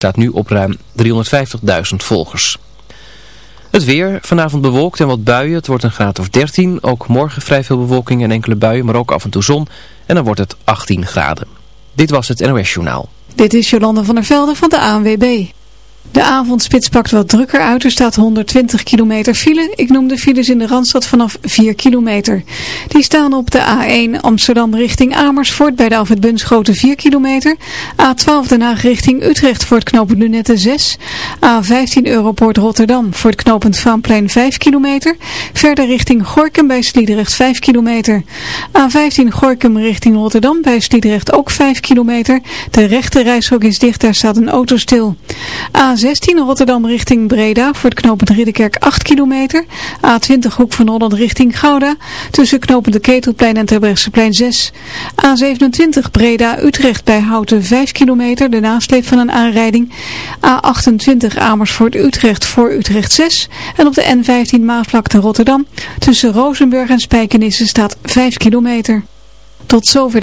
staat nu op ruim 350.000 volgers. Het weer, vanavond bewolkt en wat buien. Het wordt een graad of 13. Ook morgen vrij veel bewolking en enkele buien, maar ook af en toe zon. En dan wordt het 18 graden. Dit was het NOS Journaal. Dit is Jolanda van der Velde van de ANWB. De avondspits pakt wat drukker uit. Er staat 120 kilometer file. Ik noem de files in de Randstad vanaf 4 kilometer. Die staan op de A1 Amsterdam richting Amersfoort bij de Alfred Bunschoten 4 kilometer. A12 Den Haag richting Utrecht voor het knooppunt Lunette 6. A15 Europoort Rotterdam voor het knooppunt Vaanplein 5 kilometer. Verder richting Gorkum bij Sliedrecht 5 kilometer. A15 Gorkum richting Rotterdam bij Sliedrecht ook 5 kilometer. De rechte reishok is dicht, daar staat een auto stil. A16 Rotterdam richting Breda voor het knooppunt Ridderkerk 8 kilometer. A20 Hoek van Holland richting Gouda tussen knooppunt de Ketelplein en Terbrechtseplein 6. A27 Breda Utrecht bij Houten 5 kilometer, de nasleep van een aanrijding. A28 Amersfoort Utrecht voor Utrecht 6. En op de N15 Maasvlakte Rotterdam tussen Rozenburg en Spijkenisse staat 5 kilometer. Tot zover.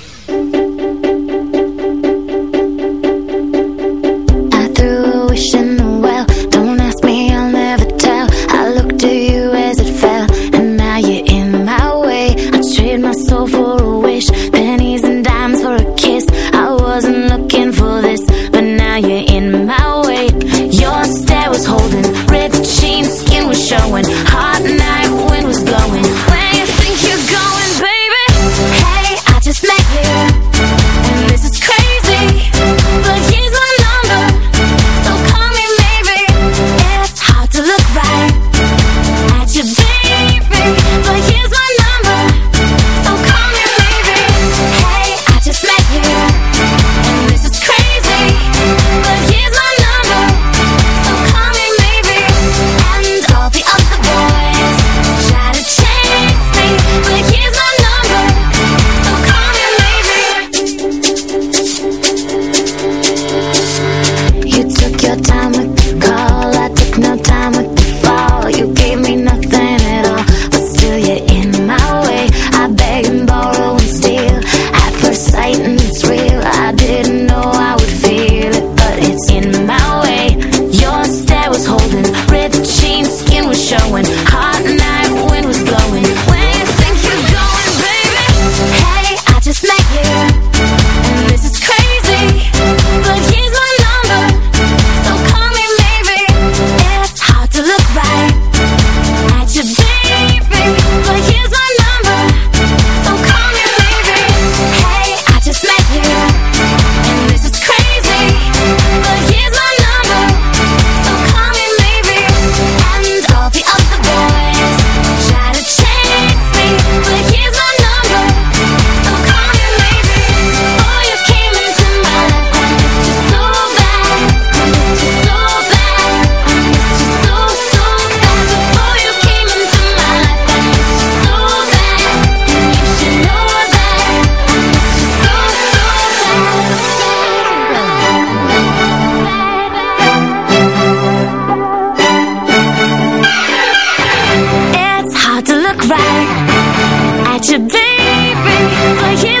right at you, baby.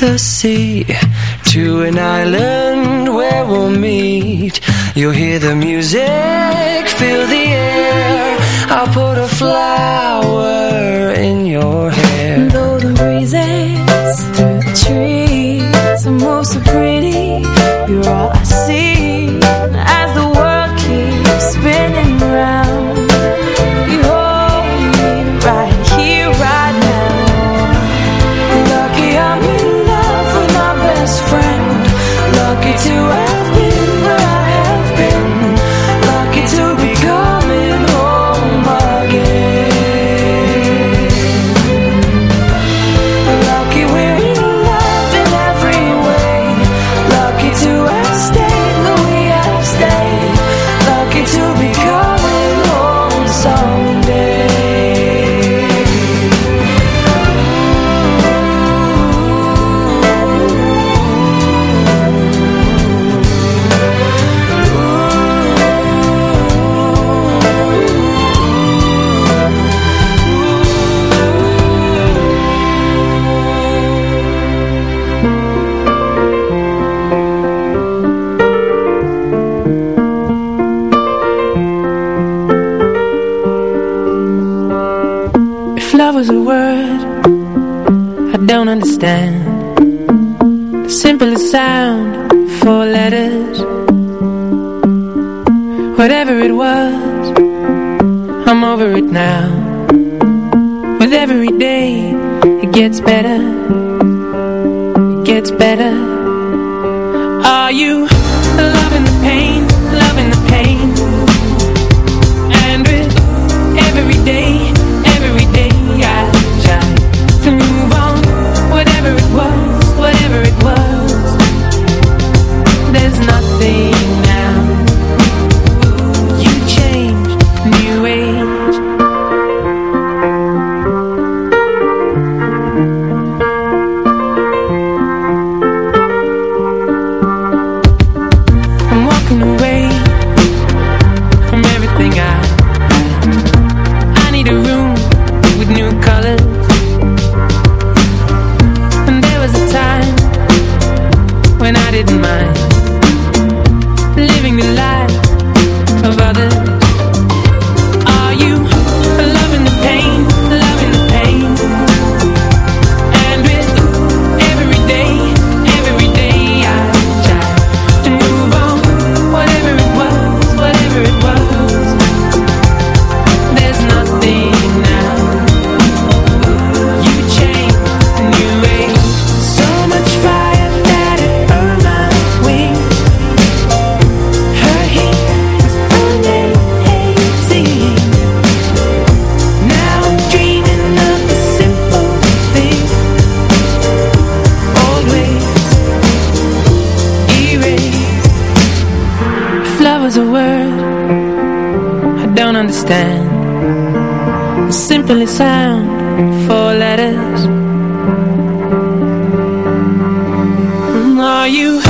the sea To an island where we'll meet. You'll hear the music, now. With every day It gets better. It gets better. Are you loving the pain Loving the pain? And with every day Are you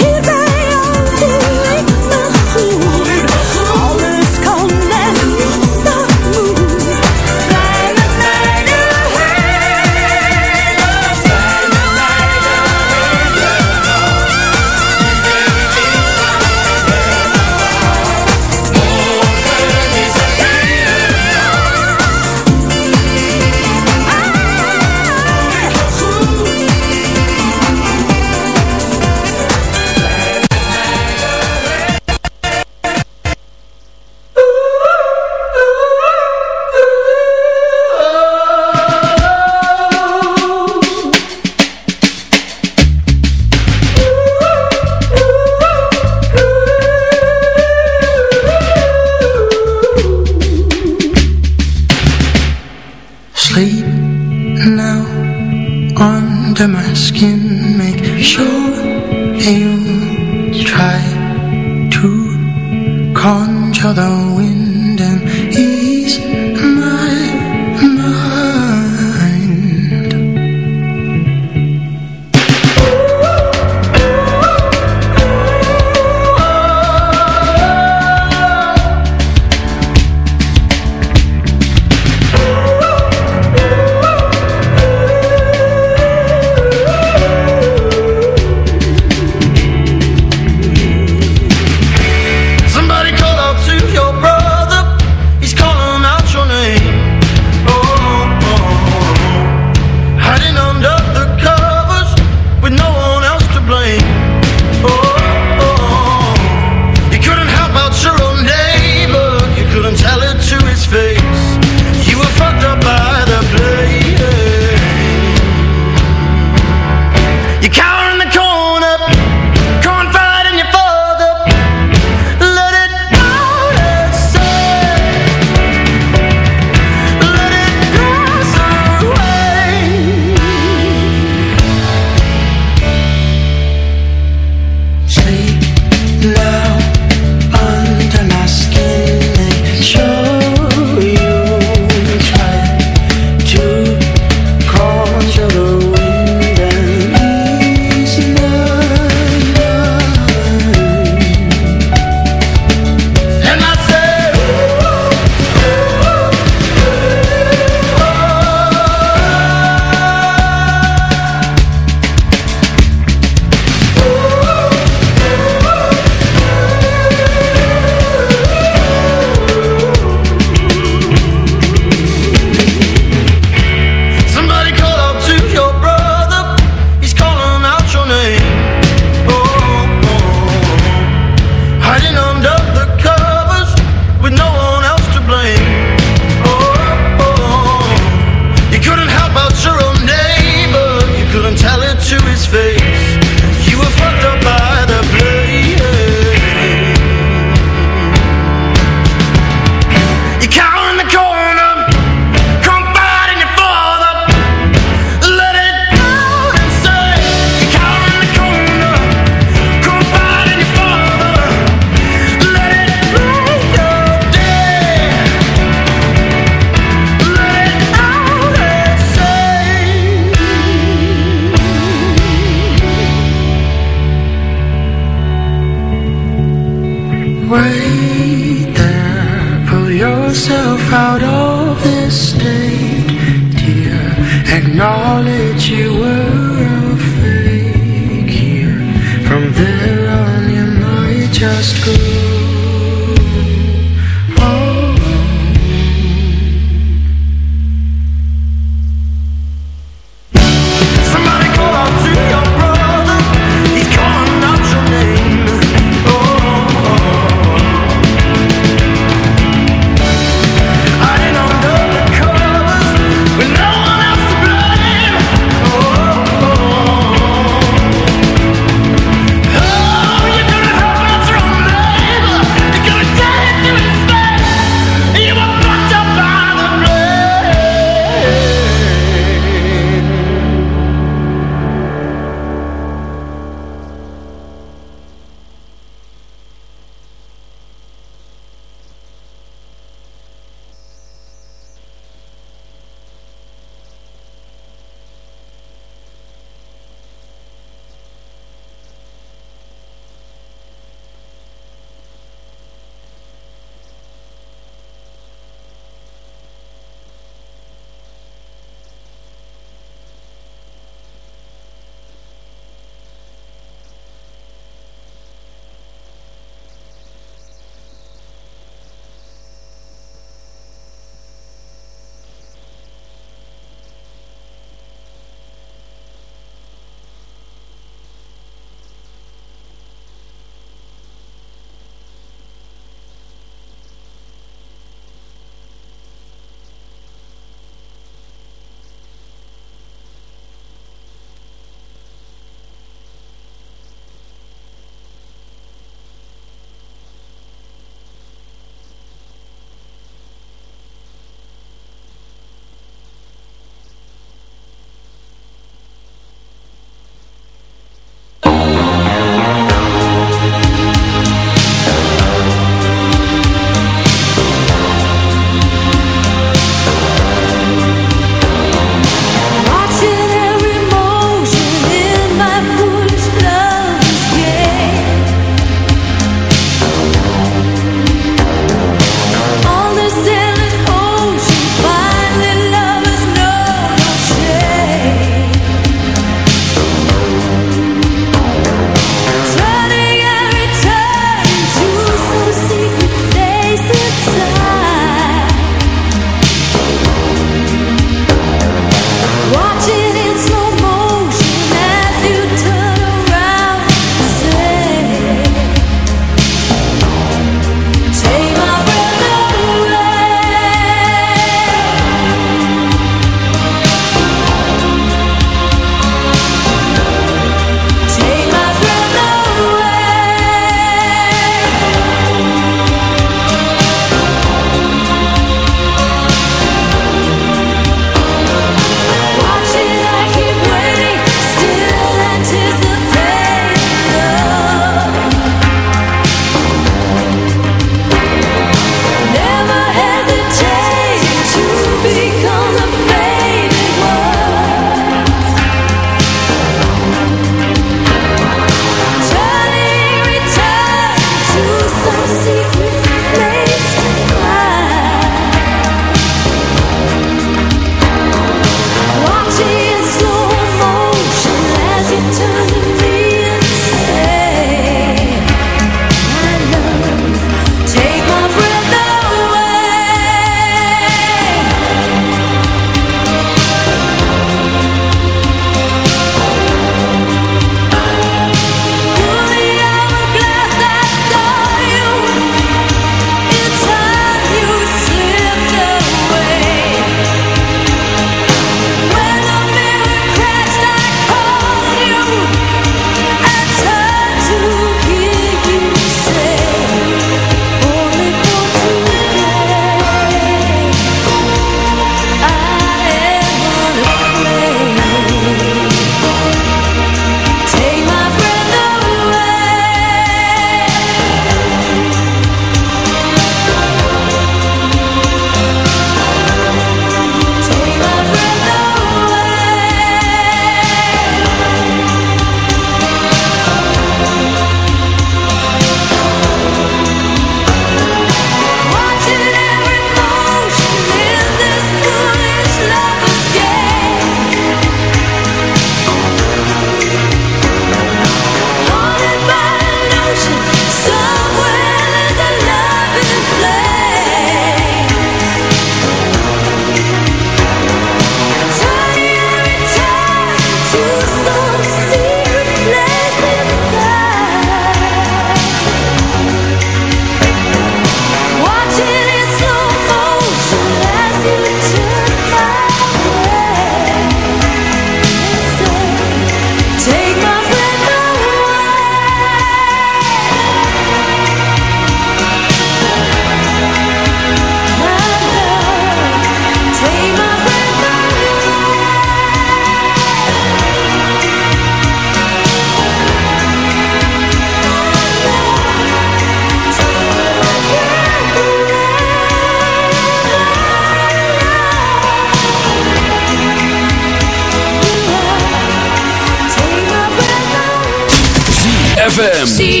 ZFM.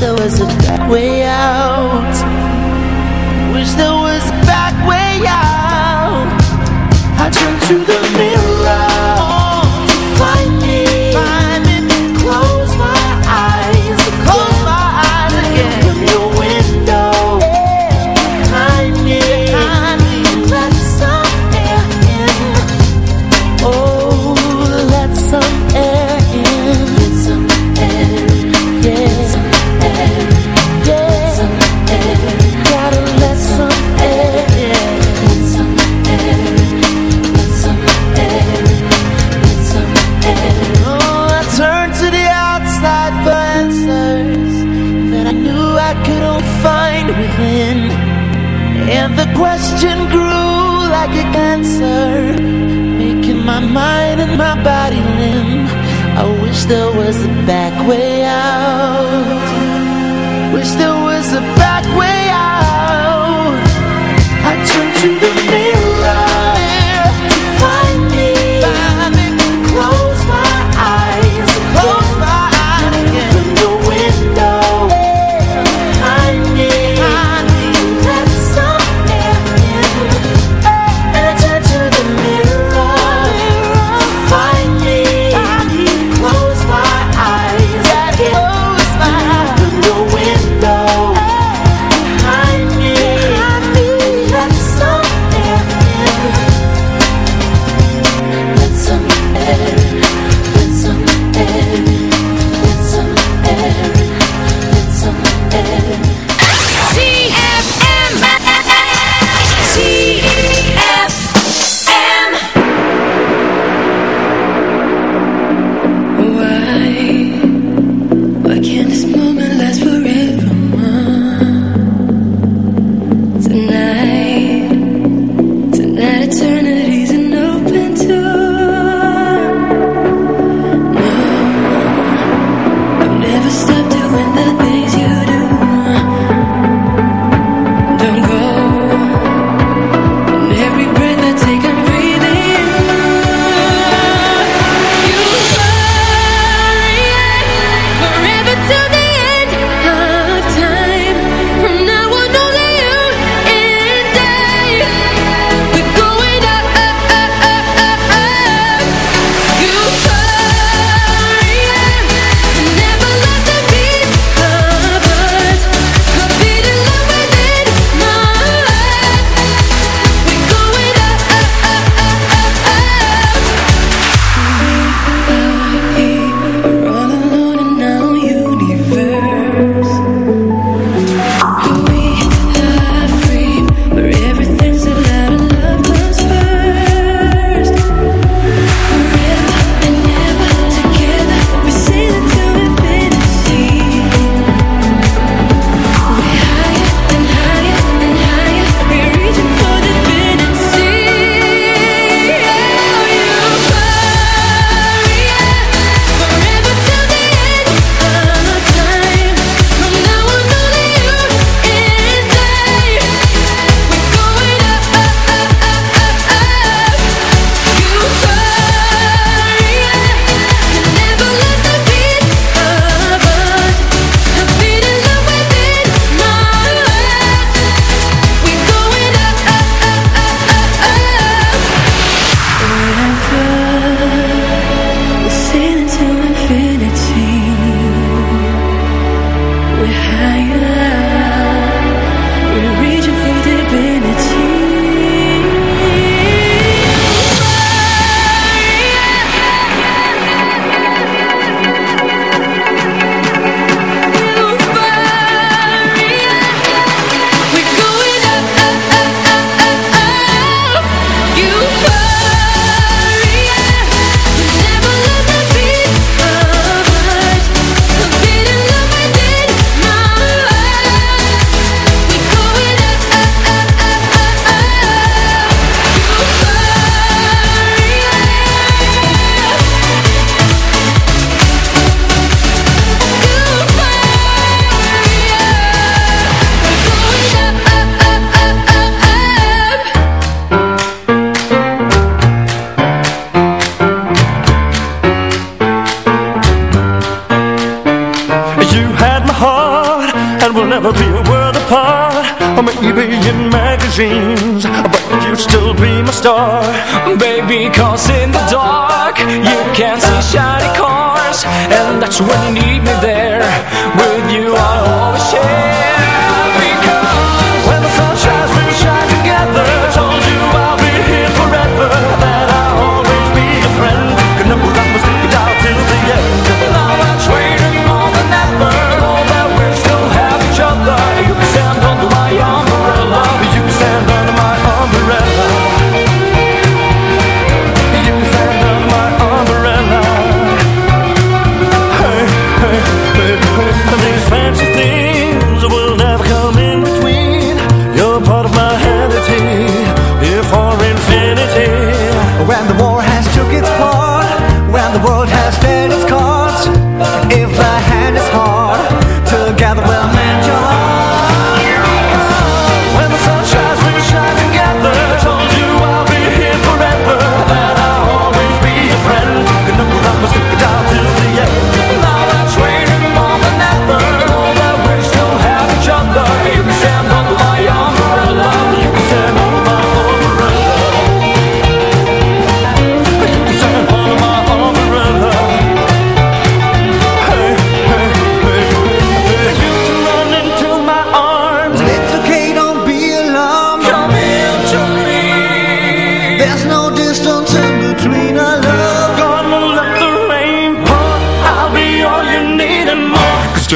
there was a back way out. Wish there was a back way out. I to the mirror. There was a back way out. Wish there was a back way out. I turn to the Het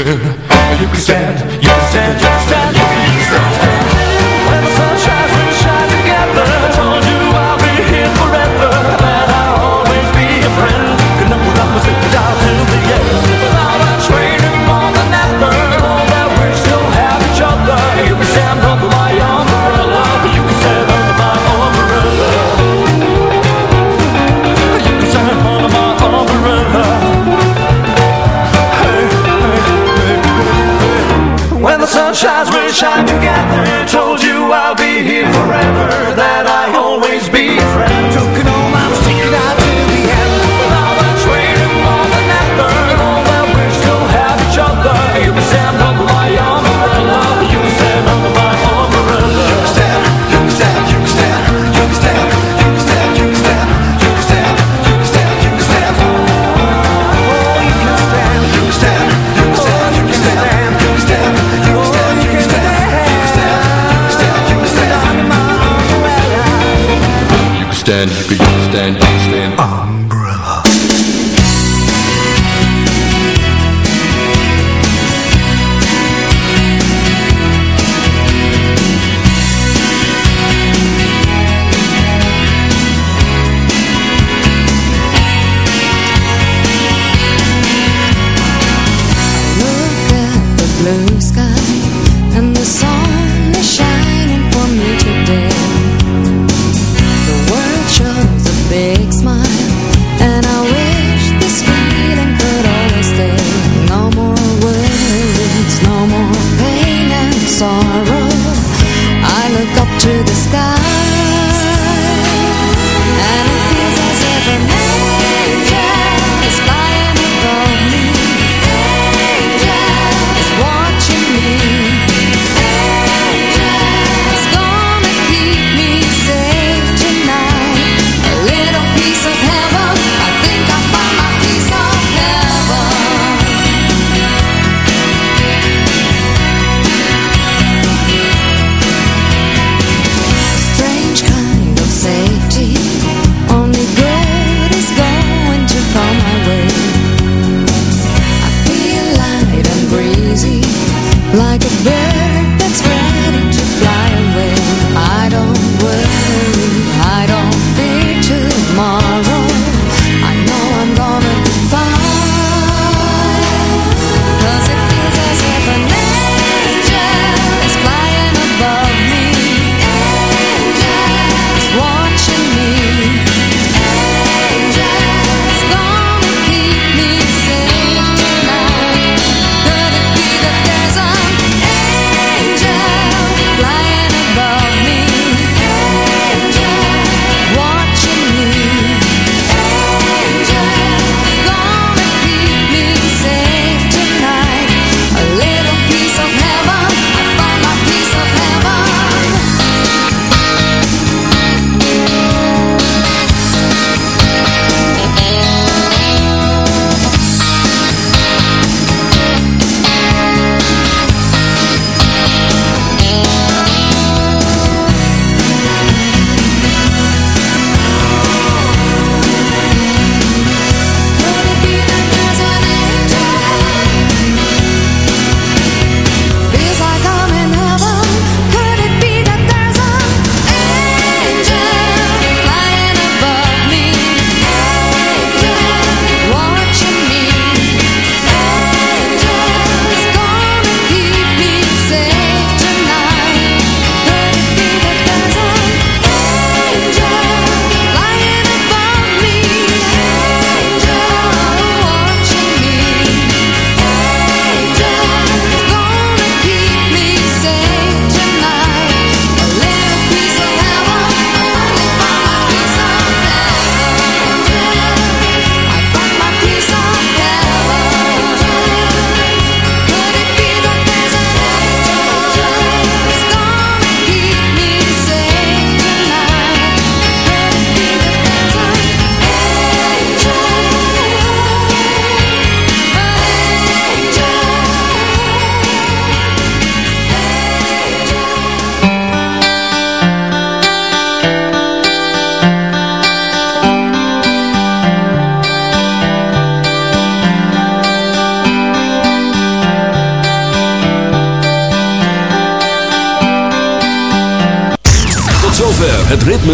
you can stand. You shine together. stand, you could use stand?